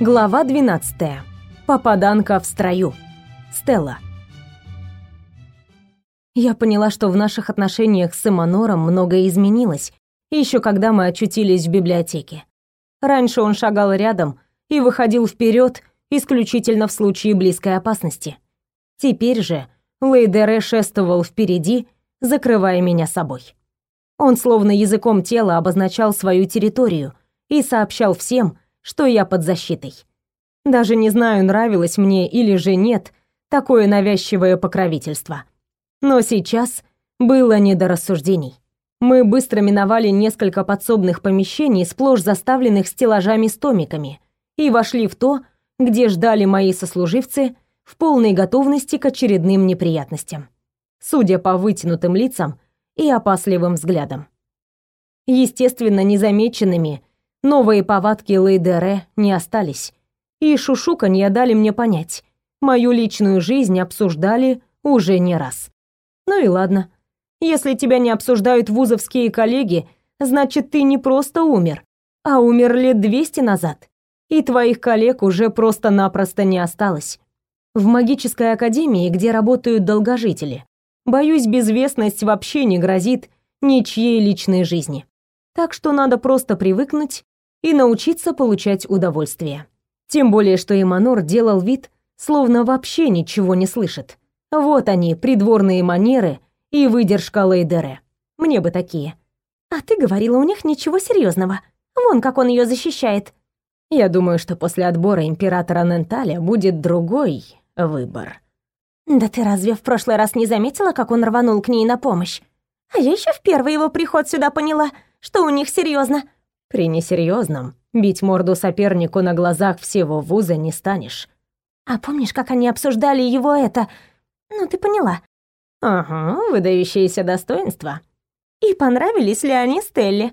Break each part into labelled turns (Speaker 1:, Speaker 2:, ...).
Speaker 1: Глава 12. Попаданка в строю. Стелла. Я поняла, что в наших отношениях с Эманором многое изменилось, еще когда мы очутились в библиотеке. Раньше он шагал рядом и выходил вперед исключительно в случае близкой опасности. Теперь же Лейдере шествовал впереди, закрывая меня собой. Он словно языком тела обозначал свою территорию и сообщал всем, что я под защитой. Даже не знаю, нравилось мне или же нет такое навязчивое покровительство. Но сейчас было не до рассуждений. Мы быстро миновали несколько подсобных помещений, сплошь заставленных стеллажами с томиками, и вошли в то, где ждали мои сослуживцы в полной готовности к очередным неприятностям. Судя по вытянутым лицам и опасливым взглядам. Естественно, незамеченными новые повадки Лейдере не остались, и шушуканья дали мне понять, мою личную жизнь обсуждали уже не раз. Ну и ладно. Если тебя не обсуждают вузовские коллеги, значит, ты не просто умер, а умер лет двести назад, и твоих коллег уже просто-напросто не осталось. В магической академии, где работают долгожители, боюсь, безвестность вообще не грозит ничьей личной жизни. Так что надо просто привыкнуть и научиться получать удовольствие. Тем более, что Эманор делал вид, словно вообще ничего не слышит. Вот они, придворные манеры и выдержка Лейдере. Мне бы такие.
Speaker 2: А ты говорила, у них ничего серьезного. Вон как он ее защищает.
Speaker 1: Я думаю, что после отбора императора Ненталя будет другой выбор.
Speaker 2: Да ты разве в прошлый раз не заметила, как он рванул к ней на помощь? А я еще в первый его приход сюда поняла, что у них серьезно.
Speaker 1: При несерьезном бить морду сопернику на глазах всего вуза не станешь.
Speaker 2: А помнишь, как они обсуждали его это? Ну, ты поняла.
Speaker 1: Ага, выдающиеся достоинства.
Speaker 2: И понравились ли они Стелле?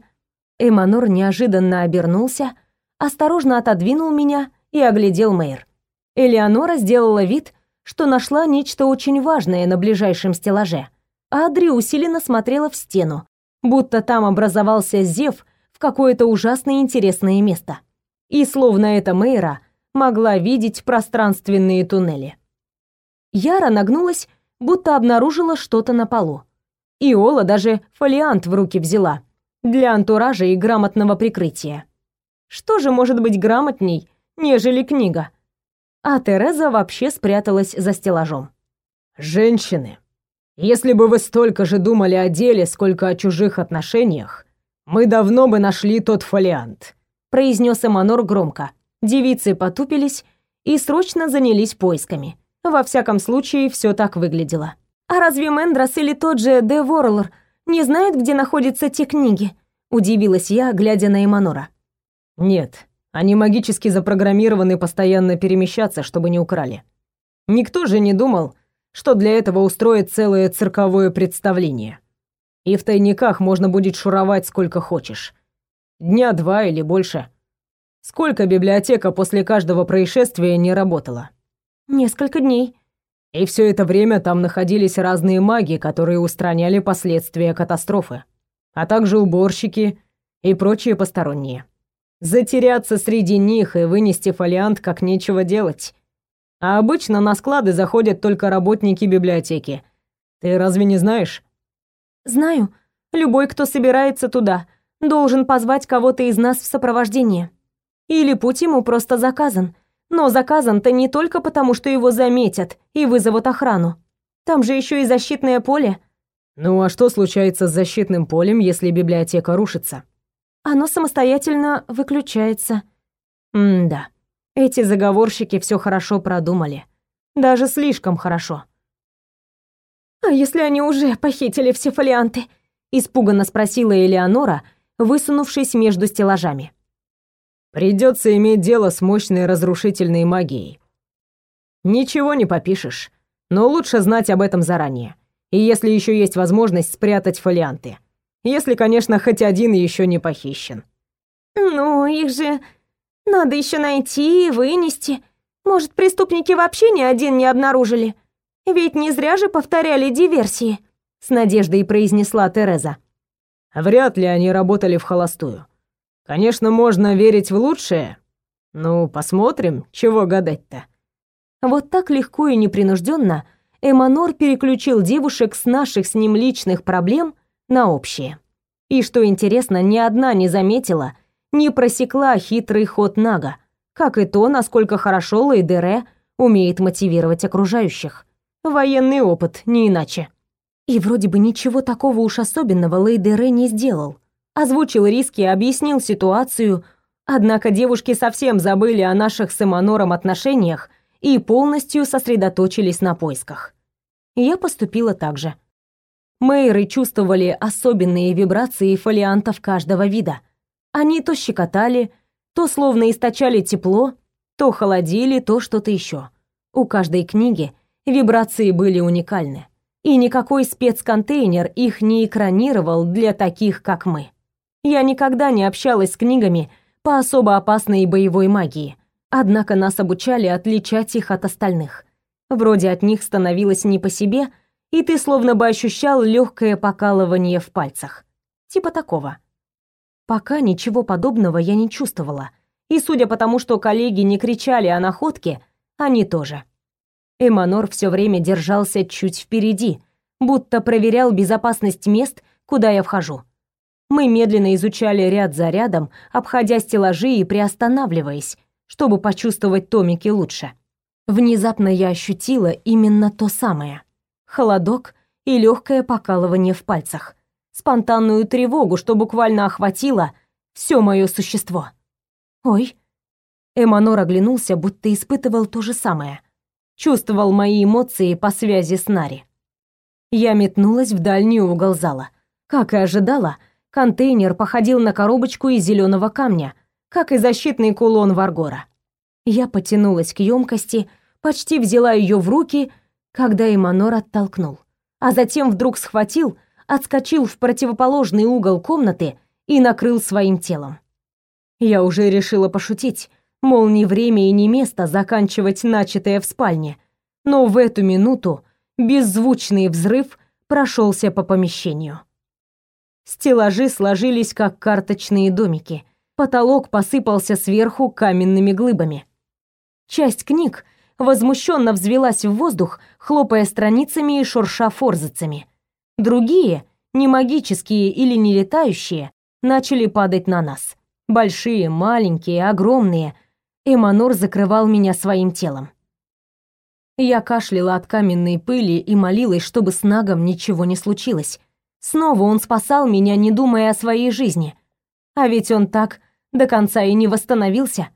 Speaker 1: Эманур неожиданно обернулся, осторожно отодвинул меня и оглядел Мэйр. Элеонора сделала вид, что нашла нечто очень важное на ближайшем стеллаже, а Адри усиленно смотрела в стену, будто там образовался зев какое-то ужасно интересное место. И словно эта Мэйра могла видеть пространственные туннели. Яра нагнулась, будто обнаружила что-то на полу. Иола даже фолиант в руки взяла для антуража и грамотного прикрытия. Что же может быть грамотней, нежели книга? А Тереза вообще спряталась за стеллажом.
Speaker 3: «Женщины, если бы вы столько же думали о деле, сколько о чужих отношениях, мы давно бы нашли тот фолиант», —
Speaker 1: произнес Эманор громко. Девицы потупились и срочно занялись поисками. Во всяком случае, все так выглядело.
Speaker 2: «А разве Мендрос или тот же Де Ворлор не знают, где находятся те книги?» — удивилась я, глядя на Эманора.
Speaker 3: «Нет, они магически запрограммированы постоянно перемещаться, чтобы не украли. Никто же не думал, что для этого устроят целое цирковое представление. И в тайниках можно будет шуровать сколько хочешь. Дня два или больше. Сколько библиотека после каждого происшествия не работала?
Speaker 2: Несколько дней.
Speaker 3: И все это время там находились разные маги, которые устраняли последствия катастрофы, а также уборщики и прочие посторонние. Затеряться среди них и вынести фолиант как нечего делать. А обычно на склады заходят только работники библиотеки. Ты разве не знаешь?
Speaker 2: Знаю. Любой, кто собирается туда, должен позвать кого-то из нас в сопровождение. Или путь ему просто заказан. Но заказан-то не только потому, что его заметят и вызовут охрану. Там же еще и защитное поле.
Speaker 3: Ну а что случается с защитным полем, если библиотека рушится?
Speaker 2: Оно самостоятельно выключается.
Speaker 1: М-да. Эти заговорщики все хорошо продумали. Даже слишком хорошо.
Speaker 2: «А если они уже похитили все фолианты?» — испуганно спросила Элеонора, высунувшись между стеллажами.
Speaker 3: «Придется иметь дело с мощной разрушительной магией. Ничего не попишешь, но лучше знать об этом заранее. И если еще есть возможность спрятать фолианты. Если, конечно, хоть один еще не похищен».
Speaker 2: «Ну, их же надо еще найти и вынести. Может, преступники вообще ни один не обнаружили? Ведь не зря же повторяли диверсии», — с надеждой произнесла Тереза.
Speaker 3: «Вряд ли они работали в холостую. Конечно, можно верить в лучшее,
Speaker 4: Ну, посмотрим, чего гадать-то.
Speaker 1: Вот так легко и непринужденно Эманор переключил девушек с наших с ним личных проблем на общие. И что интересно, ни одна не заметила, не просекла хитрый ход Нага, как и то, насколько хорошо Лейдере умеет мотивировать окружающих. Военный опыт, не иначе. И вроде бы ничего такого уж особенного Лейдере не сделал. Озвучил риски, объяснил ситуацию, однако девушки совсем забыли о наших с Эманором отношениях и полностью сосредоточились на поисках. Я поступила так же. Мэйры чувствовали особенные вибрации фолиантов каждого вида. Они то щекотали, то словно источали тепло, то холодили, то что-то еще. У каждой книги вибрации были уникальны, и никакой спецконтейнер их не экранировал для таких, как мы. Я никогда не общалась с книгами по особо опасной боевой магии, Однако нас обучали отличать их от остальных. Вроде от них становилось не по себе, и ты словно бы ощущал легкое покалывание в пальцах. Типа такого. Пока ничего подобного я не чувствовала. И судя по тому, что коллеги не кричали о находке, они тоже. Эманор все время держался чуть впереди, будто проверял безопасность мест, куда я вхожу. Мы медленно изучали ряд за рядом, обходя стеллажи и приостанавливаясь, чтобы почувствовать томики лучше. Внезапно я ощутила именно то самое. Холодок и легкое покалывание в пальцах. Спонтанную тревогу, что буквально охватило все мое существо. «Ой». Эманор оглянулся, будто испытывал то же самое. Чувствовал мои эмоции по связи с Нари. Я метнулась в дальний угол зала. Как и ожидала, контейнер походил на коробочку из зеленого камня, как и защитный кулон Варгора. Я потянулась к емкости, почти взяла ее в руки, когда Иманор оттолкнул, а затем вдруг схватил, отскочил в противоположный угол комнаты и накрыл своим телом. Я уже решила пошутить, мол, не время и не место заканчивать начатое в спальне, но в эту минуту беззвучный взрыв прошелся по помещению. Стеллажи сложились как карточные домики, Потолок посыпался сверху каменными глыбами. Часть книг возмущенно взвелась в воздух, хлопая страницами и шурша форзацами. Другие, не магические или не летающие, начали падать на нас. Большие, маленькие, огромные. Эманор закрывал меня своим телом. Я кашляла от каменной пыли и молилась, чтобы с Нагом ничего не случилось. Снова он спасал меня, не думая о своей жизни. А ведь он так до конца и не восстановился.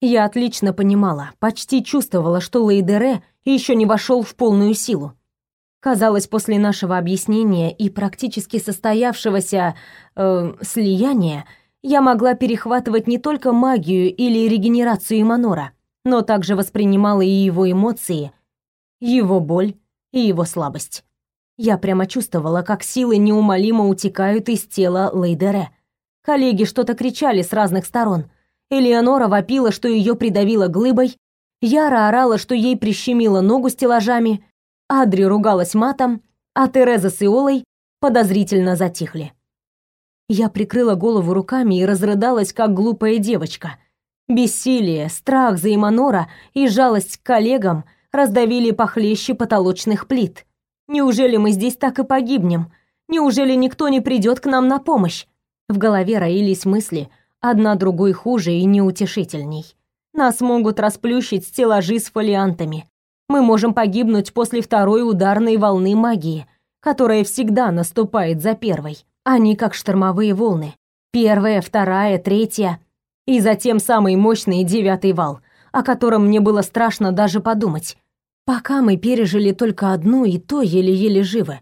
Speaker 1: Я отлично понимала, почти чувствовала, что Лейдере еще не вошел в полную силу. Казалось, после нашего объяснения и практически состоявшегося э, слияния я могла перехватывать не только магию или регенерацию Манора, но также воспринимала и его эмоции, его боль и его слабость. Я прямо чувствовала, как силы неумолимо утекают из тела Лейдере. Коллеги что-то кричали с разных сторон. Элеонора вопила, что ее придавило глыбой, Яра орала, что ей прищемило ногу стеллажами, Адри ругалась матом, а Тереза с Иолой подозрительно затихли. Я прикрыла голову руками и разрыдалась, как глупая девочка. Бессилие, страх за Иманора и жалость к коллегам раздавили похлеще потолочных плит. Неужели мы здесь так и погибнем? Неужели никто не придет к нам на помощь? В голове роились мысли, одна другой хуже и неутешительней. Нас могут расплющить стеллажи с фолиантами. Мы можем погибнуть после второй ударной волны магии, которая всегда наступает за первой. Они как штормовые волны. Первая, вторая, третья. И затем самый мощный девятый вал, о котором мне было страшно даже подумать. Пока мы пережили только одну, и то еле-еле живы.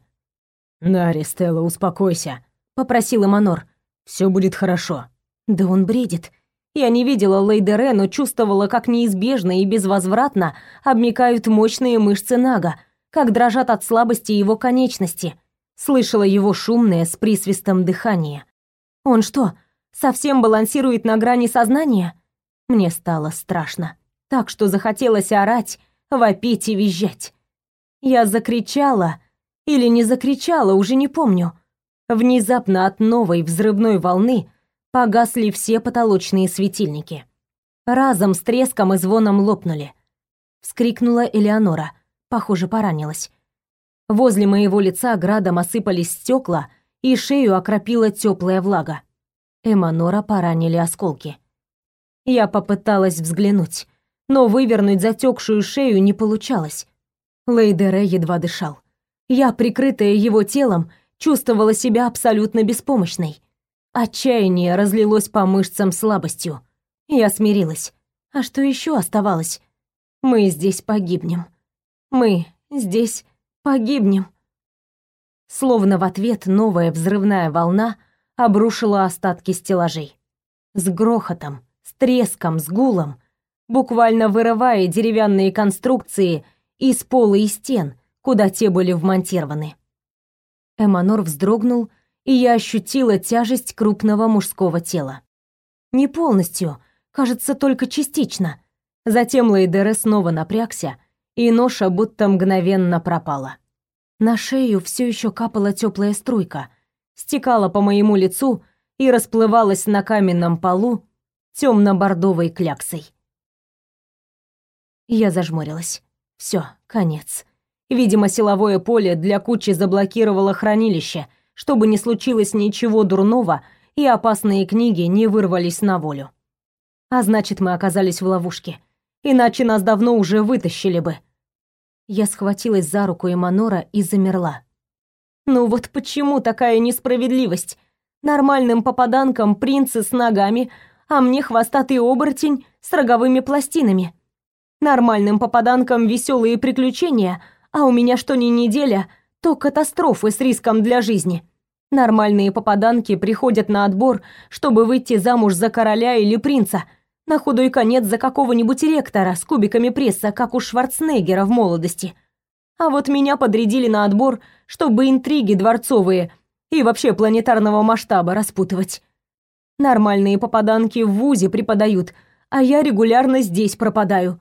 Speaker 4: «Нари, Стелла, успокойся», — попросил Манор. Все будет хорошо».
Speaker 1: Да он бредит. Я не видела Лейдере, но чувствовала, как неизбежно и безвозвратно обмикают мощные мышцы Нага, как дрожат от слабости его конечности. Слышала его шумное с присвистом дыхание. Он что, совсем балансирует на грани сознания? Мне стало страшно, так что захотелось орать, вопить и визжать. Я закричала или не закричала, уже не помню. Внезапно от новой взрывной волны погасли все потолочные светильники. Разом с треском и звоном лопнули. Вскрикнула Элеонора. Похоже, поранилась. Возле моего лица градом осыпались стекла, и шею окропила теплая влага. Эманора поранили осколки. Я попыталась взглянуть, но вывернуть затекшую шею не получалось. Лейдере едва дышал. Я, прикрытая его телом, чувствовала себя абсолютно беспомощной. Отчаяние разлилось по мышцам слабостью. Я смирилась. А что еще оставалось? Мы здесь погибнем. Мы здесь погибнем. Словно в ответ новая взрывная волна обрушила остатки стеллажей. С грохотом, с треском, с гулом, буквально вырывая деревянные конструкции из пола и стен, куда те были вмонтированы. Эманор вздрогнул, и я ощутила тяжесть крупного мужского тела. Не полностью, кажется, только частично. Затем Лейдере снова напрягся, и ноша будто мгновенно пропала. На шею все еще капала теплая струйка, стекала по моему лицу и расплывалась на каменном полу темно-бордовой кляксой. Я зажмурилась. Все, конец. Видимо, силовое поле для кучи заблокировало хранилище, чтобы не случилось ничего дурного и опасные книги не вырвались на волю. А значит, мы оказались в ловушке. Иначе нас давно уже вытащили бы. Я схватилась за руку Эманора и замерла. Ну вот почему такая несправедливость? Нормальным попаданкам принцы с ногами, а мне хвостатый оборотень с роговыми пластинами. Нормальным попаданкам веселые приключения — а у меня что ни неделя, то катастрофы с риском для жизни. Нормальные попаданки приходят на отбор, чтобы выйти замуж за короля или принца, на худой конец за какого-нибудь ректора с кубиками пресса, как у Шварценеггера в молодости. А вот меня подрядили на отбор, чтобы интриги дворцовые и вообще планетарного масштаба распутывать. Нормальные попаданки в ВУЗе преподают, а я регулярно здесь пропадаю.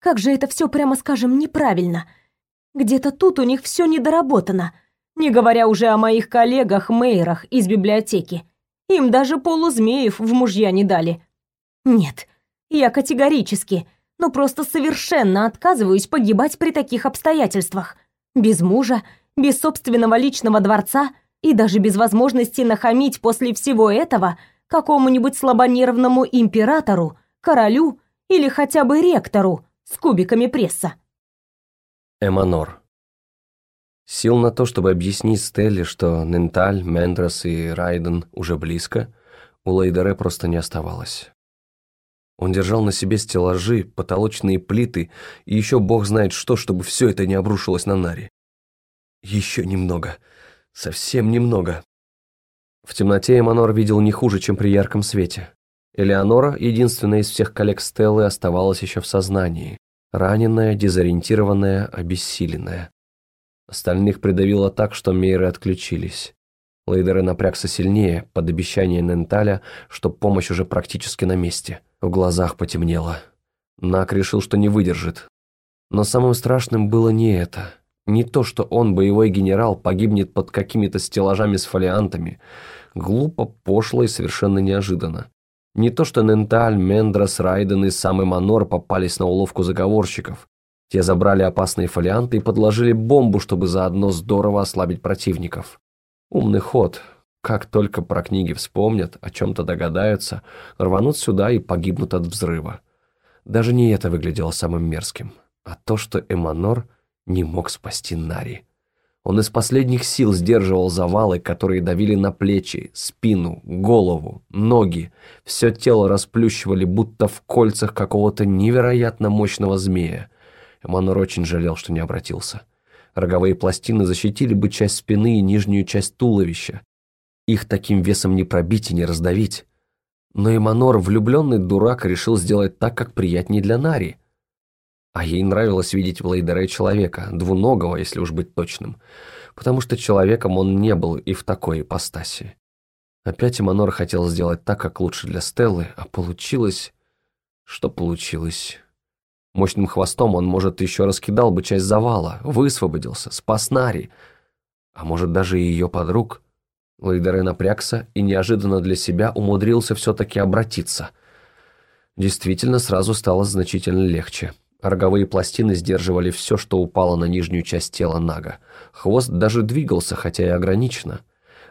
Speaker 1: Как же это все, прямо скажем, неправильно — где-то тут у них все недоработано, не говоря уже о моих коллегах-мейрах из библиотеки. Им даже полузмеев в мужья не дали. Нет, я категорически, но просто совершенно отказываюсь погибать при таких обстоятельствах. Без мужа, без собственного личного дворца и даже без возможности нахамить после всего этого какому-нибудь слабонервному императору, королю или хотя бы ректору с кубиками пресса.
Speaker 5: Эманор. Сил на то, чтобы объяснить Стелле, что Ненталь, Мендрос и Райден уже близко, у Лейдере просто не оставалось. Он держал на себе стеллажи, потолочные плиты и еще бог знает что, чтобы все это не обрушилось на Нари. Еще немного. Совсем немного. В темноте Эманор видел не хуже, чем при ярком свете. Элеонора, единственная из всех коллег Стеллы, оставалась еще в сознании, Раненая, дезориентированная, обессиленная. Остальных придавило так, что мейры отключились. Лейдеры напрягся сильнее, под обещание Ненталя, что помощь уже практически на месте. В глазах потемнело. Нак решил, что не выдержит. Но самым страшным было не это. Не то, что он, боевой генерал, погибнет под какими-то стеллажами с фолиантами. Глупо, пошло и совершенно неожиданно. Не то что Ненталь, Мендрос, Райден и сам Эманор попались на уловку заговорщиков. Те забрали опасные фолианты и подложили бомбу, чтобы заодно здорово ослабить противников. Умный ход. Как только про книги вспомнят, о чем-то догадаются, рванут сюда и погибнут от взрыва. Даже не это выглядело самым мерзким, а то, что Эманор не мог спасти Нари. Он из последних сил сдерживал завалы, которые давили на плечи, спину, голову, ноги. Все тело расплющивали, будто в кольцах какого-то невероятно мощного змея. Эманур очень жалел, что не обратился. Роговые пластины защитили бы часть спины и нижнюю часть туловища. Их таким весом не пробить и не раздавить. Но Эманор, влюбленный дурак, решил сделать так, как приятнее для Нари – а ей нравилось видеть в Лейдере человека, двуногого, если уж быть точным, потому что человеком он не был и в такой ипостаси. Опять Эманор хотел сделать так, как лучше для Стеллы, а получилось... Что получилось? Мощным хвостом он, может, еще раскидал бы часть завала, высвободился, спас Нари, а может, даже и ее подруг. Лейдере напрягся и неожиданно для себя умудрился все-таки обратиться. Действительно, сразу стало значительно легче. Роговые пластины сдерживали все, что упало на нижнюю часть тела Нага. Хвост даже двигался, хотя и ограниченно.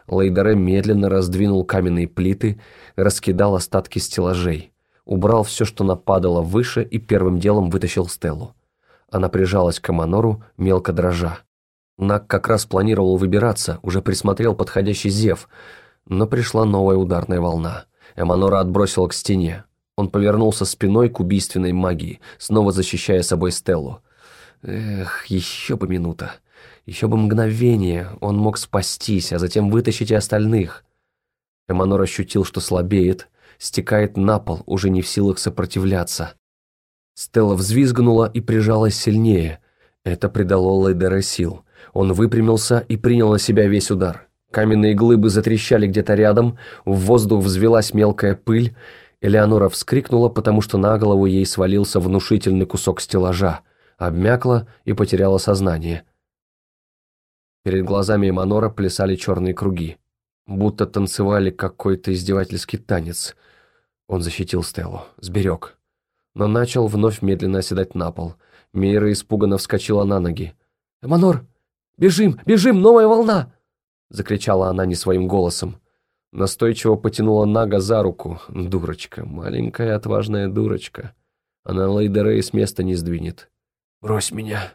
Speaker 5: Лейдере медленно раздвинул каменные плиты, раскидал остатки стеллажей, убрал все, что нападало выше, и первым делом вытащил Стеллу. Она прижалась к Аманору, мелко дрожа. Наг как раз планировал выбираться, уже присмотрел подходящий зев, но пришла новая ударная волна. Эманора отбросила к стене. Он повернулся спиной к убийственной магии, снова защищая собой Стеллу. Эх, еще бы минута. Еще бы мгновение. Он мог спастись, а затем вытащить и остальных. Эманор ощутил, что слабеет, стекает на пол, уже не в силах сопротивляться. Стелла взвизгнула и прижалась сильнее. Это придало Лейдере сил. Он выпрямился и принял на себя весь удар. Каменные глыбы затрещали где-то рядом, в воздух взвелась мелкая пыль. Элеонора вскрикнула, потому что на голову ей свалился внушительный кусок стеллажа, обмякла и потеряла сознание. Перед глазами Эманора плясали черные круги, будто танцевали какой-то издевательский танец. Он защитил Стеллу, сберег. Но начал вновь медленно оседать на пол. Мейра испуганно вскочила на ноги. «Эманор, «Бежим! Бежим! Новая волна!» Закричала она не своим голосом. Настойчиво потянула Нага за руку. Дурочка, маленькая отважная дурочка. Она Лейдерей с места не сдвинет. «Брось меня!»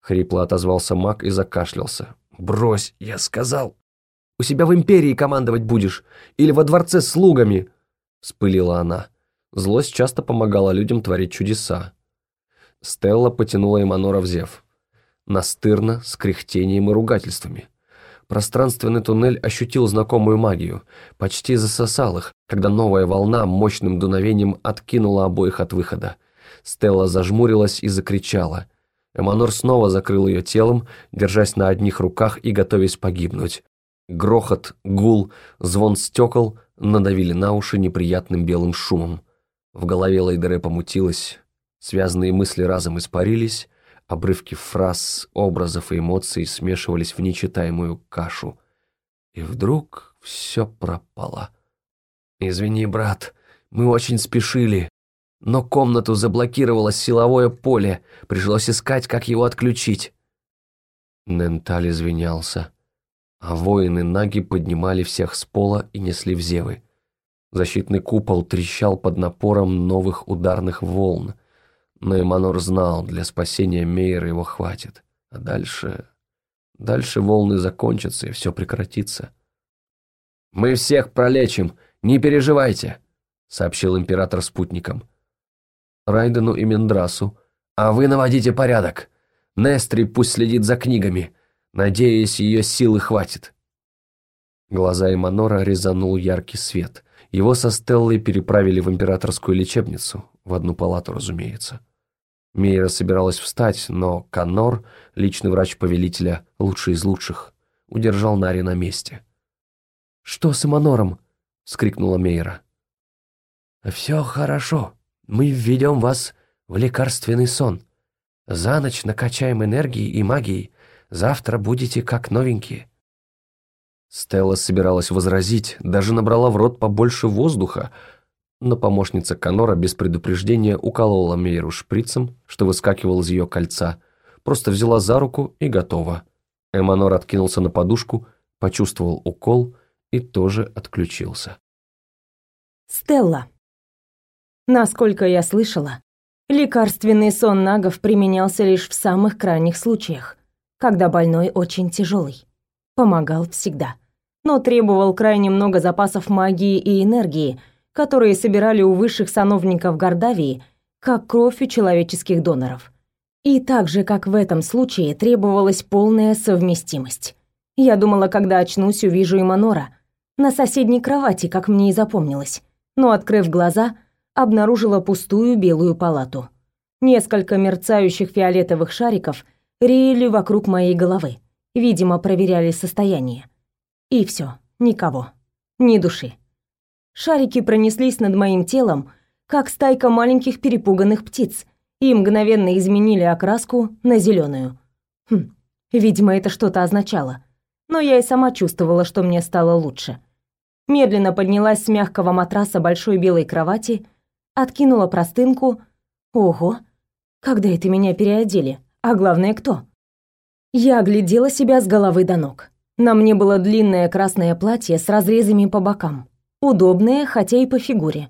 Speaker 5: Хрипло отозвался маг и закашлялся. «Брось, я сказал!» «У себя в Империи командовать будешь! Или во дворце с слугами!» Вспылила она. Злость часто помогала людям творить чудеса. Стелла потянула Эманора в зев настырно, с кряхтением и ругательствами. Пространственный туннель ощутил знакомую магию, почти засосал их, когда новая волна мощным дуновением откинула обоих от выхода. Стелла зажмурилась и закричала. Эманор снова закрыл ее телом, держась на одних руках и готовясь погибнуть. Грохот, гул, звон стекол надавили на уши неприятным белым шумом. В голове Лейдере помутилось, связанные мысли разом испарились, Обрывки фраз, образов и эмоций смешивались в нечитаемую кашу. И вдруг все пропало. «Извини, брат, мы очень спешили, но комнату заблокировало силовое поле, пришлось искать, как его отключить». Ненталь извинялся, а воины Наги поднимали всех с пола и несли в зевы. Защитный купол трещал под напором новых ударных волн. Но Эманор знал, для спасения Мейера его хватит. А дальше... Дальше волны закончатся, и все прекратится. «Мы всех пролечим, не переживайте», — сообщил император спутникам. Райдену и Мендрасу. «А вы наводите порядок. Нестри пусть следит за книгами. Надеюсь, ее силы хватит». Глаза Эманора резанул яркий свет. Его со Стеллой переправили в императорскую лечебницу, в одну палату, разумеется. Мейра собиралась встать, но Канор, личный врач повелителя, лучший из лучших, удержал Нари на месте. «Что с Эманором?» — скрикнула Мейра. «Все хорошо. Мы введем вас в лекарственный сон. За ночь накачаем энергией и магией. Завтра будете как новенькие». Стелла собиралась возразить, даже набрала в рот побольше воздуха, но помощница Конора без предупреждения уколола Мейру шприцем, что выскакивал из ее кольца, просто взяла за руку и готова. Эманор откинулся на подушку, почувствовал укол и тоже отключился.
Speaker 1: Стелла. Насколько я слышала, лекарственный сон нагов применялся лишь в самых крайних случаях, когда больной очень тяжелый. Помогал всегда, но требовал крайне много запасов магии и энергии – которые собирали у высших сановников Гордавии, как кровь у человеческих доноров. И так же, как в этом случае, требовалась полная совместимость. Я думала, когда очнусь, увижу Иманора на соседней кровати, как мне и запомнилось. Но, открыв глаза, обнаружила пустую белую палату. Несколько мерцающих фиолетовых шариков реяли вокруг моей головы. Видимо, проверяли состояние. И все, никого. Ни души. Шарики пронеслись над моим телом, как стайка маленьких перепуганных птиц, и мгновенно изменили окраску на зеленую. Хм, видимо, это что-то означало. Но я и сама чувствовала, что мне стало лучше. Медленно поднялась с мягкого матраса большой белой кровати, откинула простынку. Ого, когда это меня переодели? А главное, кто? Я оглядела себя с головы до ног. На мне было длинное красное платье с разрезами по бокам. Удобное, хотя и по фигуре.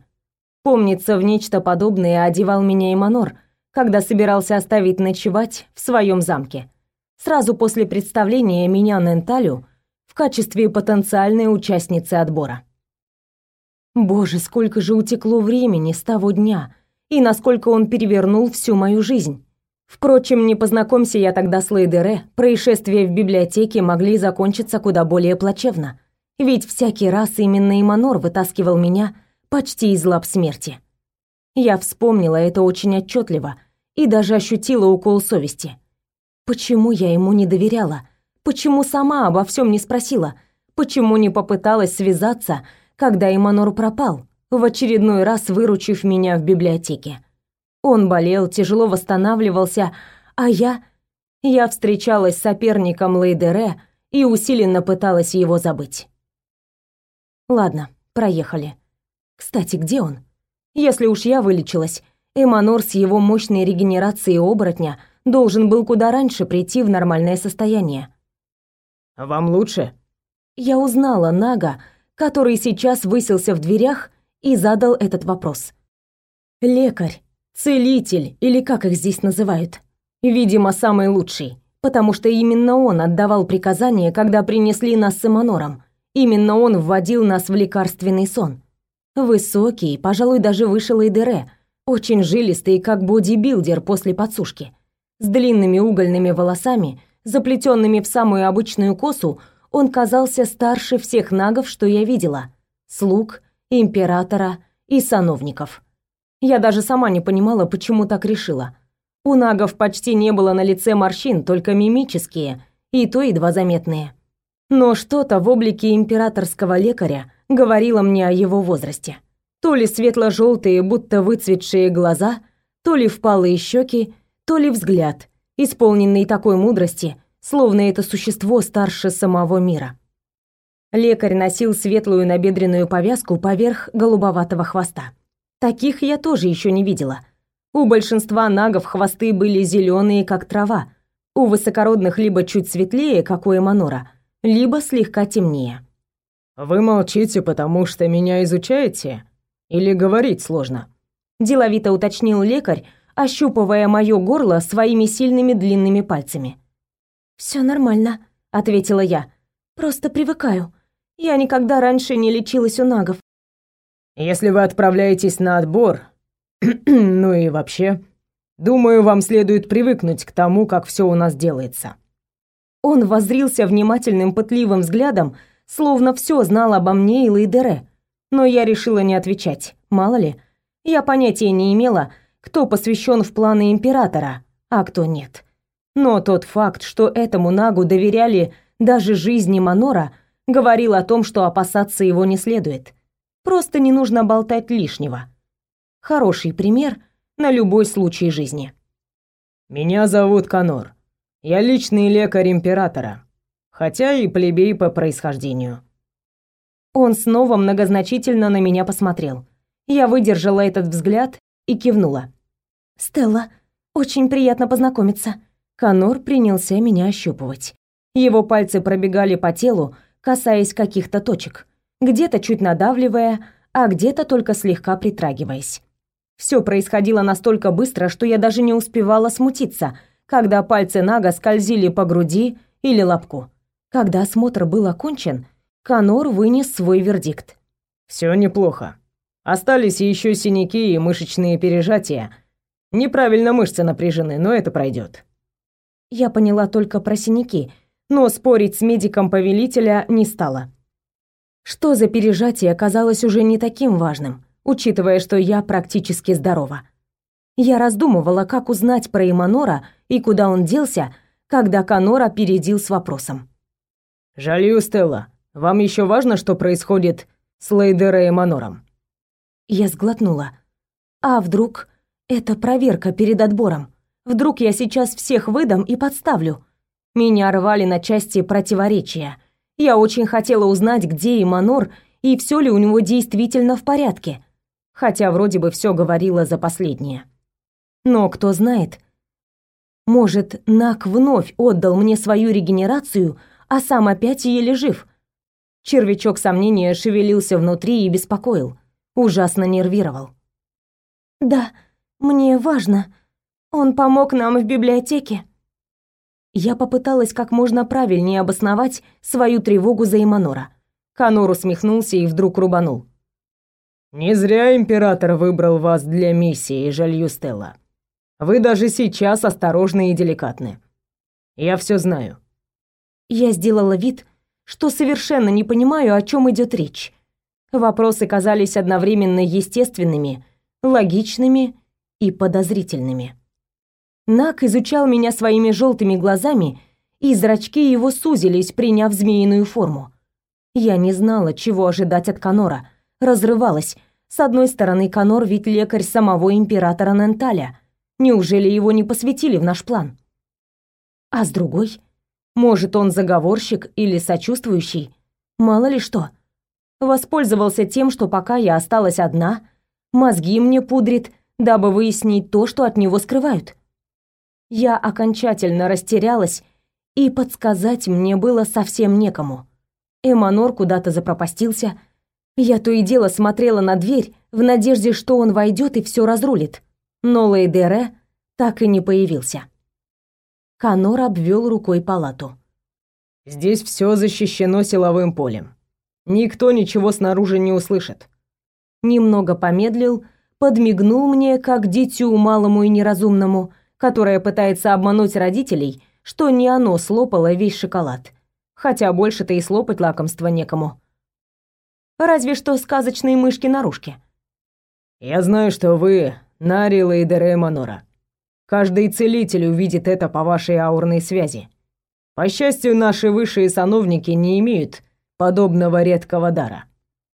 Speaker 1: Помнится, в нечто подобное одевал меня и Манор, когда собирался оставить ночевать в своем замке. Сразу после представления меня Ненталю в качестве потенциальной участницы отбора. Боже, сколько же утекло времени с того дня, и насколько он перевернул всю мою жизнь. Впрочем, не познакомься я тогда с Лейдере, происшествия в библиотеке могли закончиться куда более плачевно. Ведь всякий раз именно Иманор вытаскивал меня почти из лап смерти. Я вспомнила это очень отчетливо и даже ощутила укол совести. Почему я ему не доверяла? Почему сама обо всем не спросила? Почему не попыталась связаться, когда Иманор пропал, в очередной раз выручив меня в библиотеке? Он болел, тяжело восстанавливался, а я... Я встречалась с соперником Лейдере и усиленно пыталась его забыть. Ладно, проехали. Кстати, где он? Если уж я вылечилась, Эманор с его мощной регенерацией оборотня должен был куда раньше прийти в нормальное состояние.
Speaker 3: «Вам лучше?»
Speaker 1: Я узнала Нага, который сейчас высился в дверях и задал этот вопрос. «Лекарь, Целитель, или как их здесь называют. Видимо, самый лучший, потому что именно он отдавал приказания, когда принесли нас с Эманором. Именно он вводил нас в лекарственный сон. Высокий, пожалуй, даже выше Лейдере, очень жилистый, как бодибилдер после подсушки. С длинными угольными волосами, заплетенными в самую обычную косу, он казался старше всех нагов, что я видела. Слуг, императора и сановников. Я даже сама не понимала, почему так решила. У нагов почти не было на лице морщин, только мимические, и то едва заметные. Но что-то в облике императорского лекаря говорило мне о его возрасте. То ли светло-желтые, будто выцветшие глаза, то ли впалые щеки, то ли взгляд, исполненный такой мудрости, словно это существо старше самого мира. Лекарь носил светлую набедренную повязку поверх голубоватого хвоста. Таких я тоже еще не видела. У большинства нагов хвосты были зеленые, как трава. У высокородных либо чуть светлее, как у Эманора, либо слегка темнее.
Speaker 3: «Вы молчите, потому что меня изучаете? Или говорить сложно?»
Speaker 1: Деловито уточнил лекарь, ощупывая мое горло своими сильными длинными пальцами. «Все нормально», — ответила я. «Просто привыкаю. Я никогда раньше не лечилась у нагов.
Speaker 3: Если вы отправляетесь на отбор, ну и вообще, думаю, вам следует привыкнуть к тому, как все у нас делается».
Speaker 1: Он воззрился внимательным пытливым взглядом, словно все знал обо мне и Лейдере. Но я решила не отвечать, мало ли. Я понятия не имела, кто посвящен в планы императора, а кто нет. Но тот факт, что этому Нагу доверяли даже жизни Манора, говорил о том, что опасаться его не следует. Просто не нужно болтать лишнего. Хороший пример на любой случай жизни.
Speaker 3: Меня зовут Канор. Я личный лекарь императора, хотя и плебей по происхождению.
Speaker 1: Он снова многозначительно на меня посмотрел. Я выдержала этот взгляд и кивнула. «Стелла, очень приятно познакомиться». Канор принялся меня ощупывать. Его пальцы пробегали по телу, касаясь каких-то точек где-то чуть надавливая, а где-то только слегка притрагиваясь. Все происходило настолько быстро, что я даже не успевала смутиться, когда пальцы Нага скользили по груди или лобку. Когда осмотр был окончен, Канор вынес свой вердикт.
Speaker 3: Все неплохо. Остались еще синяки и мышечные пережатия. Неправильно мышцы напряжены, но это пройдет.
Speaker 1: Я поняла только про синяки, но спорить с медиком повелителя не стала. Что за пережатие оказалось уже не таким важным, учитывая, что я практически здорова. Я раздумывала, как узнать про Иманора и куда он делся, когда Канор опередил с вопросом.
Speaker 3: «Жалью, Стелла. Вам еще важно, что происходит с Лейдерой и Манором?»
Speaker 1: Я сглотнула. «А вдруг это проверка перед отбором? Вдруг я сейчас всех выдам и подставлю?» Меня рвали на части противоречия — я очень хотела узнать, где Иманор и все ли у него действительно в порядке. хотя вроде бы все говорило за последнее. Но кто знает, может, Нак вновь отдал мне свою регенерацию, а сам опять еле жив. Червячок сомнения шевелился внутри и беспокоил, ужасно нервировал. «Да, мне важно. Он помог нам в библиотеке». Я попыталась как можно правильнее обосновать свою тревогу за Иманора. Канор усмехнулся и вдруг рубанул.
Speaker 3: «Не зря император выбрал вас для миссии, Жалью Стелла. Вы даже сейчас осторожны и деликатны. Я все знаю».
Speaker 1: Я сделала вид, что совершенно не понимаю, о чем идет речь. Вопросы казались одновременно естественными, логичными и подозрительными. Нак изучал меня своими желтыми глазами, и зрачки его сузились, приняв змеиную форму. Я не знала, чего ожидать от Канора, разрывалась. С одной стороны, Канор ведь лекарь самого императора Ненталя. Неужели его не посвятили в наш план? А с другой, может, он заговорщик или сочувствующий? Мало ли что. Воспользовался тем, что пока я осталась одна, мозги мне пудрит, дабы выяснить то, что от него скрывают. Я окончательно растерялась, и подсказать мне было совсем некому. Эманор куда-то запропастился. Я то и дело смотрела на дверь в надежде, что он войдет и все разрулит. Но Лейдере так и не появился. Канор обвел рукой палату.
Speaker 3: «Здесь все защищено силовым полем. Никто ничего снаружи не услышит».
Speaker 1: Немного помедлил, подмигнул мне, как дитю малому и неразумному, которая пытается обмануть родителей, что не оно слопало весь шоколад. Хотя больше-то и слопать лакомство некому. Разве что сказочные мышки-нарушки.
Speaker 3: «Я знаю, что вы Нарила и Дере Манора. Каждый целитель увидит это по вашей аурной связи. По счастью, наши высшие сановники не имеют подобного редкого дара.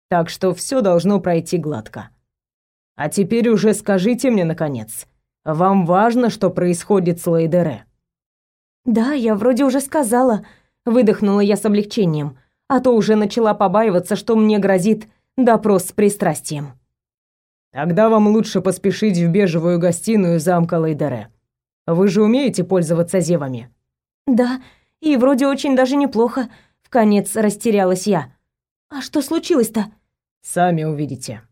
Speaker 3: Так что все должно пройти гладко. А теперь уже скажите мне, наконец, вам важно, что происходит с Лейдере?»
Speaker 1: «Да, я вроде уже сказала», — выдохнула я с облегчением, а то уже начала побаиваться, что мне грозит допрос с пристрастием.
Speaker 3: «Тогда вам лучше поспешить в бежевую гостиную замка Лейдере. Вы же умеете пользоваться зевами?»
Speaker 1: «Да, и вроде очень даже неплохо», — В конец растерялась я. «А что случилось-то?»
Speaker 3: «Сами увидите».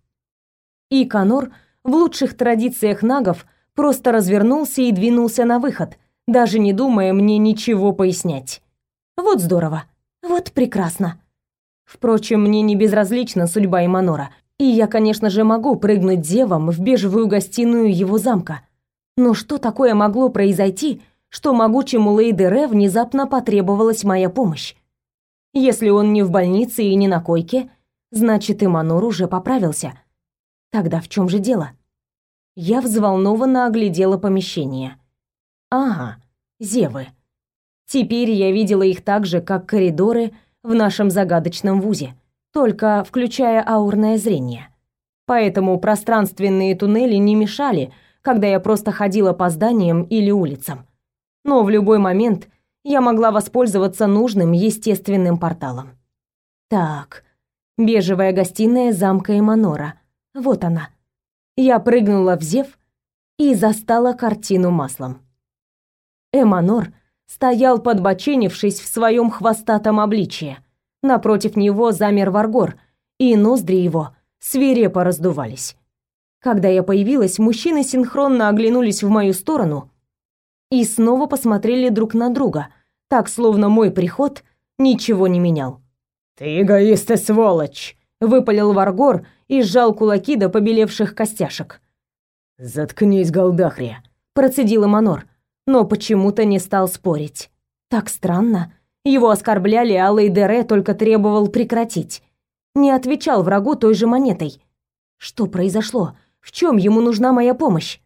Speaker 1: И Канор в лучших традициях нагов просто развернулся и двинулся на выход, даже не думая мне ничего пояснять. Вот здорово. Вот прекрасно. Впрочем, мне не безразлична судьба Иманора, и я, конечно же, могу прыгнуть девом в бежевую гостиную его замка. Но что такое могло произойти, что могучему Лейдере внезапно потребовалась моя помощь? Если он не в больнице и не на койке, значит, Иманор уже поправился. Тогда в чем же дело? Я взволнованно оглядела помещение. Ага, зевы. Теперь я видела их так же, как коридоры в нашем загадочном вузе, только включая аурное зрение. Поэтому пространственные туннели не мешали, когда я просто ходила по зданиям или улицам. Но в любой момент я могла воспользоваться нужным естественным порталом. Так, бежевая гостиная замка Эманора. Вот она. Я прыгнула в зев и застала картину маслом. Эманор стоял подбоченившись в своем хвостатом обличье. Напротив него замер Варгор, и ноздри его свирепо раздувались. Когда я появилась, мужчины синхронно оглянулись в мою сторону и снова посмотрели друг на друга, так словно мой приход ничего не менял.
Speaker 3: «Ты эгоист и сволочь!»
Speaker 1: выпалил Варгор и сжал кулаки до побелевших костяшек.
Speaker 3: «Заткнись, Голдахри!»
Speaker 1: – процедил Манор, но почему-то не стал спорить. Так странно. Его оскорбляли, а Лейдере только требовал прекратить. Не отвечал врагу той же монетой. Что произошло? В чем ему нужна моя помощь?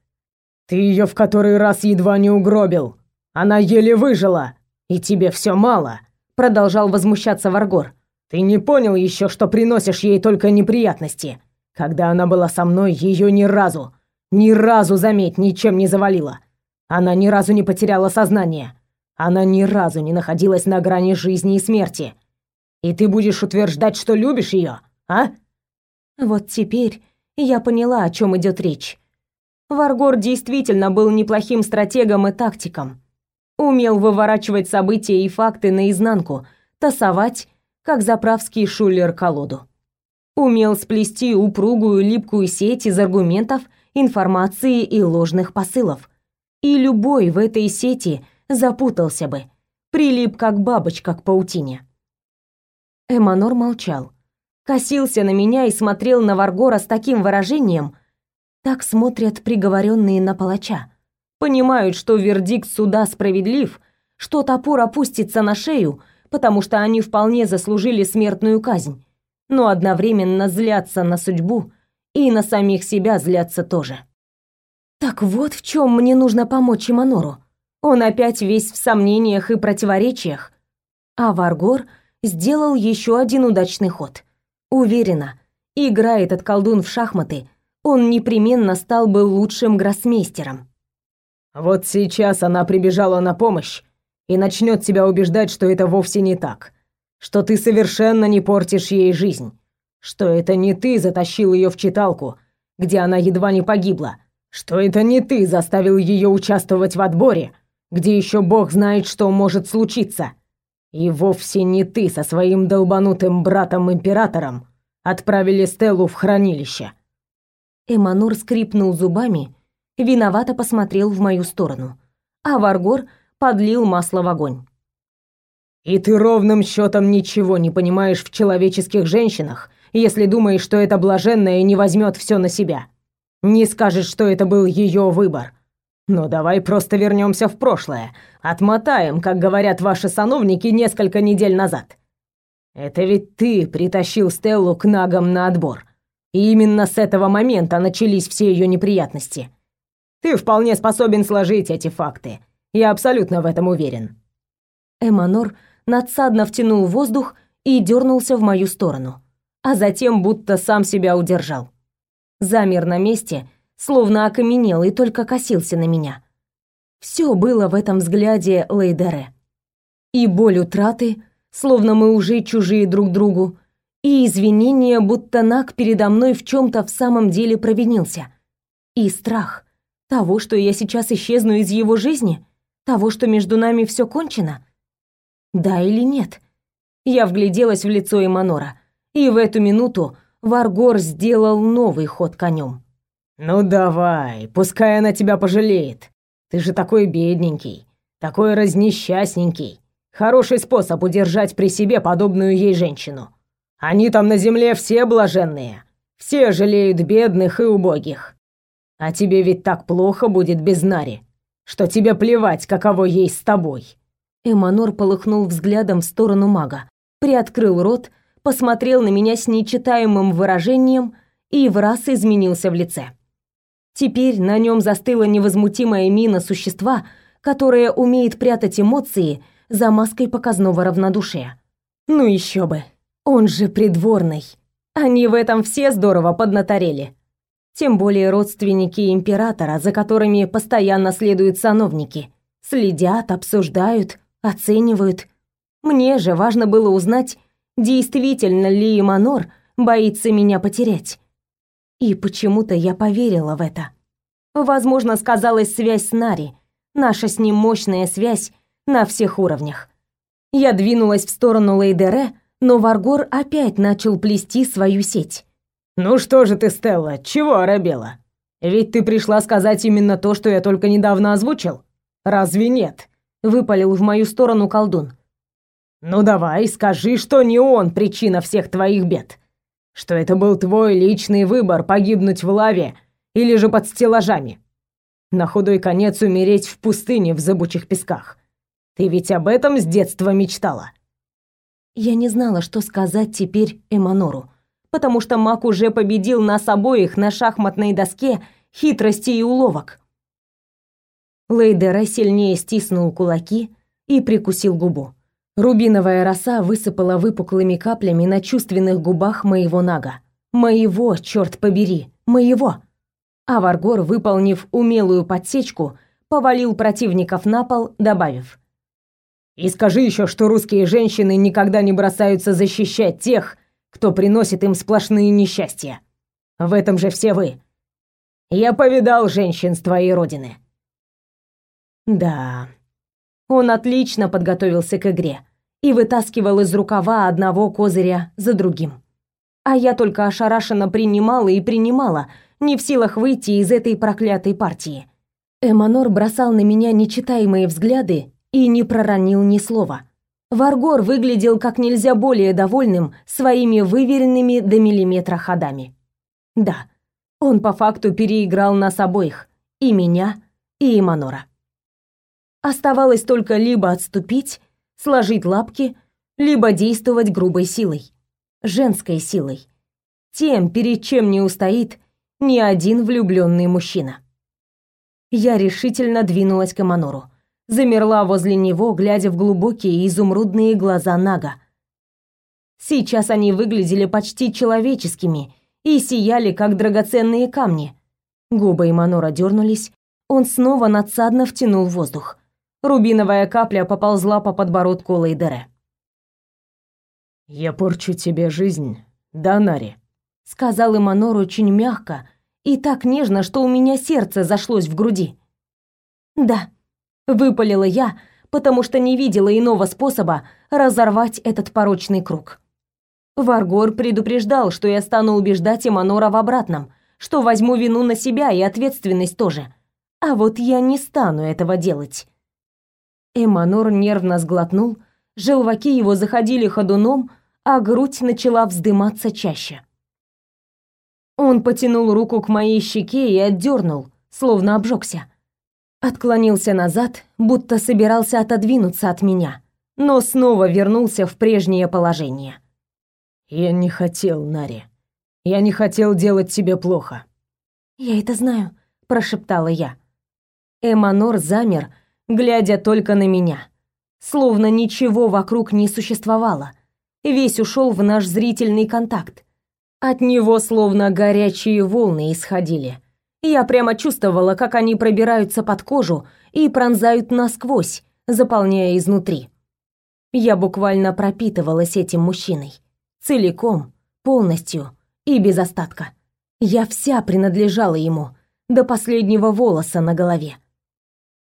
Speaker 3: «Ты ее в который раз едва не угробил. Она еле выжила, и тебе все мало», – продолжал возмущаться Варгор. Ты не понял еще, что приносишь ей только неприятности. Когда она была со мной, ее ни разу, ни разу, заметь, ничем не завалило. Она ни разу не потеряла сознание. Она ни разу не находилась на грани жизни и смерти. И ты будешь утверждать, что любишь ее, а?
Speaker 1: Вот теперь я поняла, о чем идет речь. Варгор действительно был неплохим стратегом и тактиком. Умел выворачивать события и факты наизнанку, тасовать, как заправский шулер колоду. Умел сплести упругую липкую сеть из аргументов, информации и ложных посылов. И любой в этой сети запутался бы, прилип как бабочка к паутине. Эманор молчал, косился на меня и смотрел на Варгора с таким выражением, так смотрят приговоренные на палача. Понимают, что вердикт суда справедлив, что топор опустится на шею, потому что они вполне заслужили смертную казнь, но одновременно злятся на судьбу и на самих себя злятся тоже. Так вот в чем мне нужно помочь Иманору. Он опять весь в сомнениях и противоречиях, а Варгор сделал еще один удачный ход. Уверена, играя этот колдун в шахматы, он непременно стал бы лучшим гроссмейстером.
Speaker 3: Вот сейчас она прибежала на помощь и начнет тебя убеждать, что это вовсе не так, что ты совершенно не портишь ей жизнь, что это не ты затащил ее в читалку, где она едва не погибла, что это не ты заставил ее участвовать в отборе, где еще бог знает, что может случиться. И вовсе не ты со своим долбанутым братом-императором отправили Стеллу в хранилище.
Speaker 1: Эманур скрипнул зубами, виновато посмотрел в мою сторону, а Варгор подлил масло в огонь.
Speaker 3: И ты ровным счетом ничего не понимаешь в человеческих женщинах, если думаешь, что эта блаженная не возьмет все на себя. Не скажешь, что это был ее выбор. Но давай просто вернемся в прошлое, отмотаем, как говорят ваши сановники несколько недель назад. Это ведь ты притащил Стеллу к нагам на отбор. И именно с этого момента начались все ее неприятности. Ты вполне способен сложить эти факты. Я абсолютно в этом уверен.
Speaker 1: Эманор надсадно втянул воздух и дернулся в мою сторону, а затем будто сам себя удержал. Замер на месте, словно окаменел и только косился на меня. Все было в этом взгляде Лейдере. И боль утраты, словно мы уже чужие друг другу, и извинение, будто Нак передо мной в чем то в самом деле провинился. И страх того, что я сейчас исчезну из его жизни, того, что между нами все кончено. Да или нет? Я вгляделась в лицо Эманора, и в эту минуту Варгор сделал новый ход конем.
Speaker 3: «Ну давай, пускай она тебя пожалеет. Ты же такой бедненький, такой разнесчастненький. Хороший способ удержать при себе подобную ей женщину. Они там на земле все блаженные, все жалеют бедных и убогих. А тебе ведь так плохо будет без Нари, что тебе плевать, каково ей с тобой».
Speaker 1: Эманор полыхнул взглядом в сторону мага, приоткрыл рот, посмотрел на меня с нечитаемым выражением и в раз изменился в лице. Теперь на нем застыла невозмутимая мина существа, которое умеет прятать эмоции за маской показного равнодушия. Ну еще бы. Он же придворный. Они в этом все здорово поднаторели. Тем более родственники императора, за которыми постоянно следуют сановники. Следят, обсуждают, оценивают. Мне же важно было узнать, действительно ли Манор боится меня потерять. И почему-то я поверила в это. Возможно, сказалась связь с Нари, наша с ним мощная связь на всех уровнях. Я двинулась в сторону Лейдере, но Варгор опять начал плести свою сеть.
Speaker 3: «Ну что же ты, Стелла, чего оробела? Ведь ты пришла сказать именно то, что я только недавно озвучил? Разве нет?» — выпалил в мою сторону колдун. «Ну давай, скажи, что не он причина всех твоих бед. Что это был твой личный выбор погибнуть в лаве или же под стеллажами. На худой конец умереть в пустыне в зыбучих песках. Ты ведь об этом с детства мечтала?»
Speaker 1: Я не знала, что сказать теперь Эманору, потому что Мак уже победил нас обоих на шахматной доске хитрости и уловок. Лейдера сильнее стиснул кулаки и прикусил губу. Рубиновая роса высыпала выпуклыми каплями на чувственных губах моего нага. Моего, черт побери, моего. А Варгор, выполнив умелую подсечку, повалил противников на пол, добавив:
Speaker 3: и скажи еще, что русские женщины никогда не бросаются защищать тех, кто приносит им сплошные несчастья.
Speaker 6: В этом же все вы. Я повидал женщин с твоей родины.
Speaker 1: Да. Он отлично подготовился к игре и вытаскивал из рукава одного козыря за другим. А я только ошарашенно принимала и принимала, не в силах выйти из этой проклятой партии. Эманор бросал на меня нечитаемые взгляды и не проронил ни слова. Варгор выглядел как нельзя более довольным своими выверенными до миллиметра ходами. Да, он по факту переиграл нас обоих, и меня, и Эманора. Оставалось только либо отступить, сложить лапки, либо действовать грубой силой, женской силой, тем, перед чем не устоит ни один влюбленный мужчина. Я решительно двинулась к Эманору замерла возле него, глядя в глубокие изумрудные глаза Нага. Сейчас они выглядели почти человеческими и сияли, как драгоценные камни. Губы Иманора дернулись, он снова надсадно втянул воздух. Рубиновая капля поползла по подбородку Лейдере.
Speaker 6: «Я порчу тебе жизнь, да, Нари?»
Speaker 1: Сказал Иманор очень мягко и так нежно, что у меня сердце зашлось в груди. «Да», выпалила я, потому что не видела иного способа разорвать этот порочный круг. Варгор предупреждал, что я стану убеждать Эманора в обратном, что возьму вину на себя и ответственность тоже. А вот я не стану этого делать. Эманор нервно сглотнул, желваки его заходили ходуном, а грудь начала вздыматься чаще. Он потянул руку к моей щеке и отдернул, словно обжегся. Отклонился назад, будто собирался отодвинуться от меня, но снова вернулся в прежнее положение.
Speaker 6: «Я не хотел, Нари. Я не хотел делать тебе плохо».
Speaker 1: «Я это знаю», — прошептала я. Эманор замер, глядя только на меня. Словно ничего вокруг не существовало. Весь ушел в наш зрительный контакт. От него словно горячие волны исходили — я прямо чувствовала, как они пробираются под кожу и пронзают насквозь, заполняя изнутри. Я буквально пропитывалась этим мужчиной. Целиком, полностью и без остатка. Я вся принадлежала ему, до последнего волоса на голове.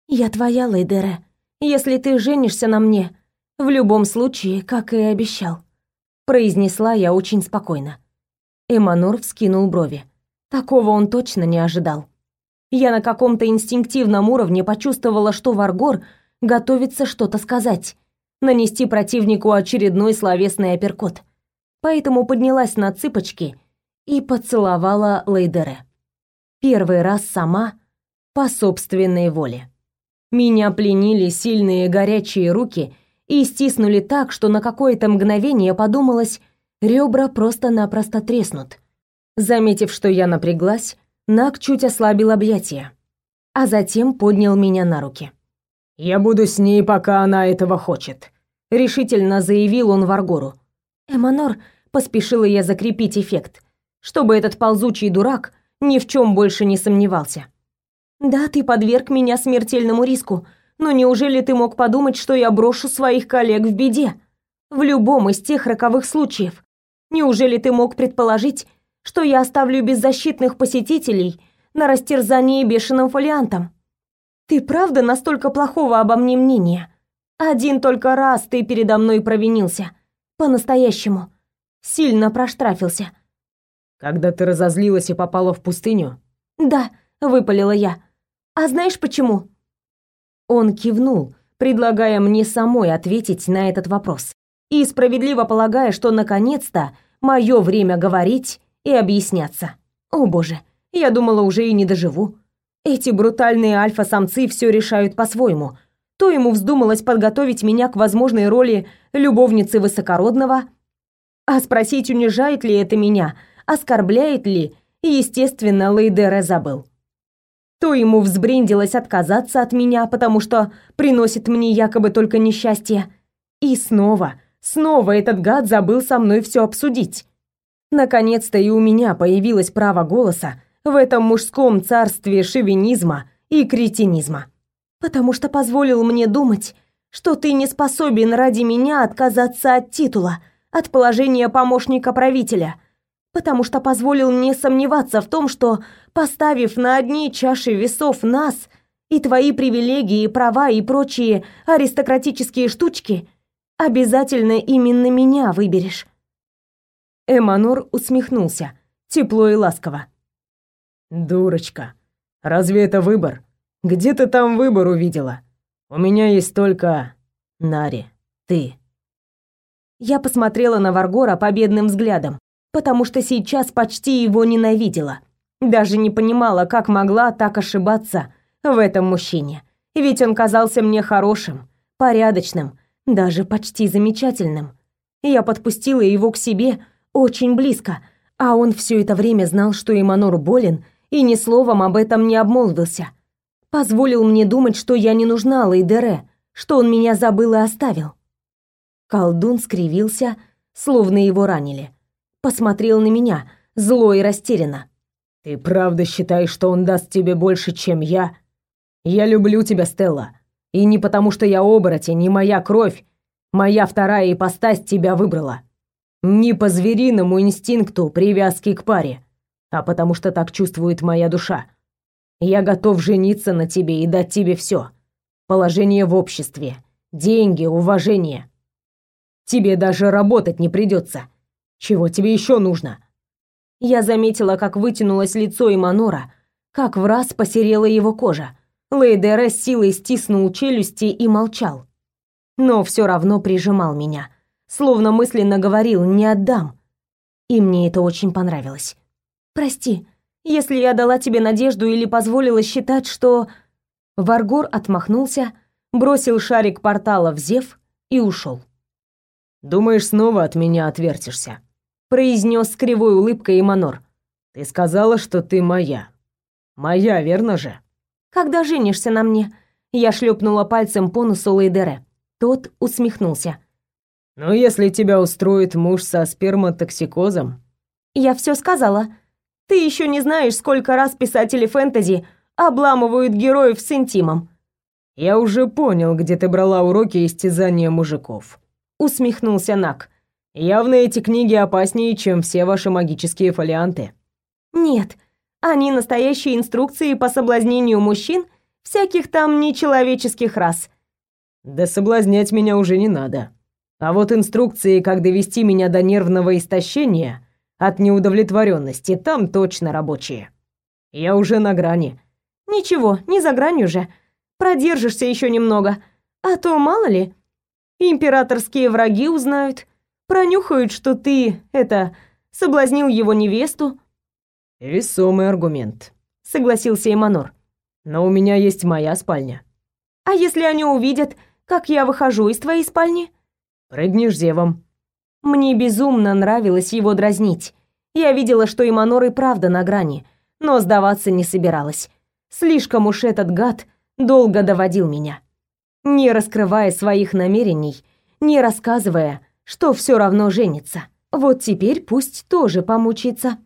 Speaker 1: «Я твоя, Лейдере, если ты женишься на мне, в любом случае, как и обещал», произнесла я очень спокойно. Эманур вскинул брови. Такого он точно не ожидал. Я на каком-то инстинктивном уровне почувствовала, что Варгор готовится что-то сказать, нанести противнику очередной словесный апперкот. Поэтому поднялась на цыпочки и поцеловала Лейдере. Первый раз сама, по собственной воле. Меня пленили сильные горячие руки и стиснули так, что на какое-то мгновение подумалось, ребра просто-напросто треснут. Заметив, что я напряглась, Нак чуть ослабил объятия, а затем поднял меня на руки.
Speaker 6: «Я буду с ней, пока она этого хочет», — решительно заявил он Варгору.
Speaker 1: «Эманор», — поспешила я закрепить эффект, чтобы этот ползучий дурак ни в чем больше не сомневался. «Да, ты подверг меня смертельному риску, но неужели ты мог подумать, что я брошу своих коллег в беде? В любом из тех роковых случаев. Неужели ты мог предположить, что я оставлю беззащитных посетителей на растерзание бешеным фолиантом. Ты правда настолько плохого обо мне мнения? Один только раз ты передо мной провинился. По-настоящему. Сильно проштрафился.
Speaker 6: Когда ты разозлилась и попала в пустыню?
Speaker 1: Да, выпалила я. А знаешь почему? Он кивнул, предлагая мне самой ответить на этот вопрос. И справедливо полагая, что наконец-то мое время говорить и объясняться. О боже, я думала, уже и не доживу. Эти брутальные альфа-самцы все решают по-своему. То ему вздумалось подготовить меня к возможной роли любовницы высокородного, а спросить, унижает ли это меня, оскорбляет ли, естественно, Лейдере забыл. То ему взбрендилось отказаться от меня, потому что приносит мне якобы только несчастье. И снова, снова этот гад забыл со мной все обсудить. Наконец-то и у меня появилось право голоса в этом мужском царстве шовинизма и кретинизма. Потому что позволил мне думать, что ты не способен ради меня отказаться от титула, от положения помощника правителя. потому что позволил мне сомневаться в том, что, поставив на одни чаши весов нас и твои привилегии, права и прочие аристократические штучки, обязательно именно меня выберешь. Эманур усмехнулся, тепло и ласково.
Speaker 7: Дурочка, разве это выбор? Где ты там выбор увидела? У меня есть только Нари, ты.
Speaker 1: Я посмотрела на Варгора победным взглядом, потому что сейчас почти его ненавидела. Даже не понимала, как могла так ошибаться в этом мужчине. Ведь он казался мне хорошим, порядочным, даже почти замечательным. Я подпустила его к себе очень близко, а он все это время знал, что Иманор болен, и ни словом об этом не обмолвился позволил мне думать, что я не нужна Лейдере, что он меня забыл и оставил. Колдун скривился, словно его ранили. Посмотрел на меня, зло и растерянно.
Speaker 7: «Ты правда считаешь, что он даст тебе больше, чем я? Я люблю тебя, Стелла. И не потому, что я оборотень, не моя кровь. Моя вторая ипостась тебя выбрала. Не по звериному инстинкту привязки к паре, а потому что так чувствует моя душа. Я готов жениться на тебе и дать тебе все. Положение в обществе, деньги, уважение. Тебе даже работать не придется. Чего тебе еще нужно?»
Speaker 1: Я заметила, как вытянулось лицо Иманора, как в раз посерела его кожа. Лейдере с силой стиснул челюсти и молчал. Но все равно прижимал меня, словно мысленно говорил «не отдам». И мне это очень понравилось. «Прости», если я дала тебе надежду или позволила считать, что...» Варгор отмахнулся, бросил шарик портала в Зев и ушел.
Speaker 7: «Думаешь, снова от меня отвертишься?»
Speaker 1: произнес с кривой улыбкой Иманор.
Speaker 7: «Ты сказала, что ты моя. Моя, верно же?»
Speaker 1: «Когда женишься на мне?» Я шлепнула пальцем по носу Лейдере. Тот усмехнулся.
Speaker 7: «Ну, если тебя устроит муж со сперматоксикозом...»
Speaker 1: «Я все сказала», ты еще не знаешь, сколько раз писатели фэнтези обламывают героев с интимом.
Speaker 7: Я уже понял, где ты брала уроки истязания мужиков.
Speaker 1: Усмехнулся Нак.
Speaker 7: Явно эти книги опаснее, чем все ваши магические фолианты.
Speaker 1: Нет, они настоящие инструкции по соблазнению мужчин всяких там нечеловеческих рас.
Speaker 7: Да соблазнять меня уже не надо. А вот инструкции, как довести меня до нервного истощения, от неудовлетворенности, там точно рабочие. Я уже на грани.
Speaker 1: Ничего, не за гранью же. Продержишься еще немного. А то, мало ли, императорские враги узнают, пронюхают, что ты, это, соблазнил его невесту.
Speaker 7: Весомый аргумент,
Speaker 1: согласился Эманор.
Speaker 7: Но у меня есть моя спальня.
Speaker 1: А если они увидят, как я выхожу из твоей спальни?
Speaker 7: Прыгнешь зевом.
Speaker 1: Мне безумно нравилось его дразнить. Я видела, что Иманор и правда на грани, но сдаваться не собиралась. Слишком уж этот гад долго доводил меня. Не раскрывая своих намерений, не рассказывая, что все равно женится. Вот теперь пусть тоже помучится.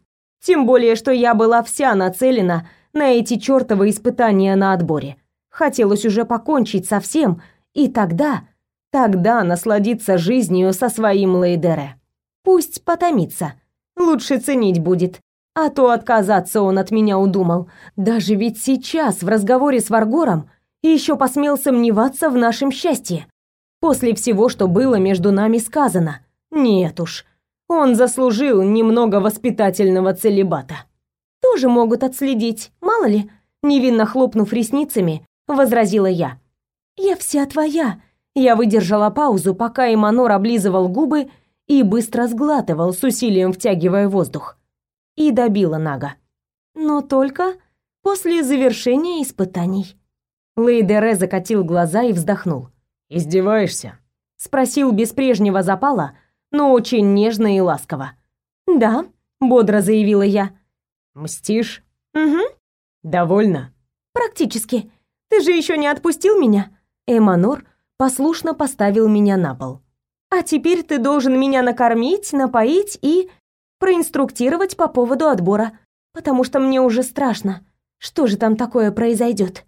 Speaker 1: Тем более, что я была вся нацелена на эти чёртовы испытания на отборе. Хотелось уже покончить со всем, и тогда Тогда насладиться жизнью со своим Лейдере. Пусть потомится. Лучше ценить будет. А то отказаться он от меня удумал. Даже ведь сейчас в разговоре с Варгором еще посмел сомневаться в нашем счастье. После всего, что было между нами сказано. Нет уж. Он заслужил немного воспитательного целебата. Тоже могут отследить, мало ли. Невинно хлопнув ресницами, возразила я. Я вся твоя, я выдержала паузу, пока Иманор облизывал губы и быстро сглатывал, с усилием втягивая воздух. И добила Нага. Но только после завершения испытаний. Лейдере закатил глаза и вздохнул.
Speaker 7: «Издеваешься?»
Speaker 1: Спросил без прежнего запала, но очень нежно и ласково. «Да», — бодро заявила я.
Speaker 7: «Мстишь?»
Speaker 1: «Угу».
Speaker 7: «Довольно?»
Speaker 1: «Практически. Ты же еще не отпустил меня?» Эманор послушно поставил меня на пол. А теперь ты должен меня накормить, напоить и проинструктировать по поводу отбора, потому что мне уже страшно. Что же там такое произойдет?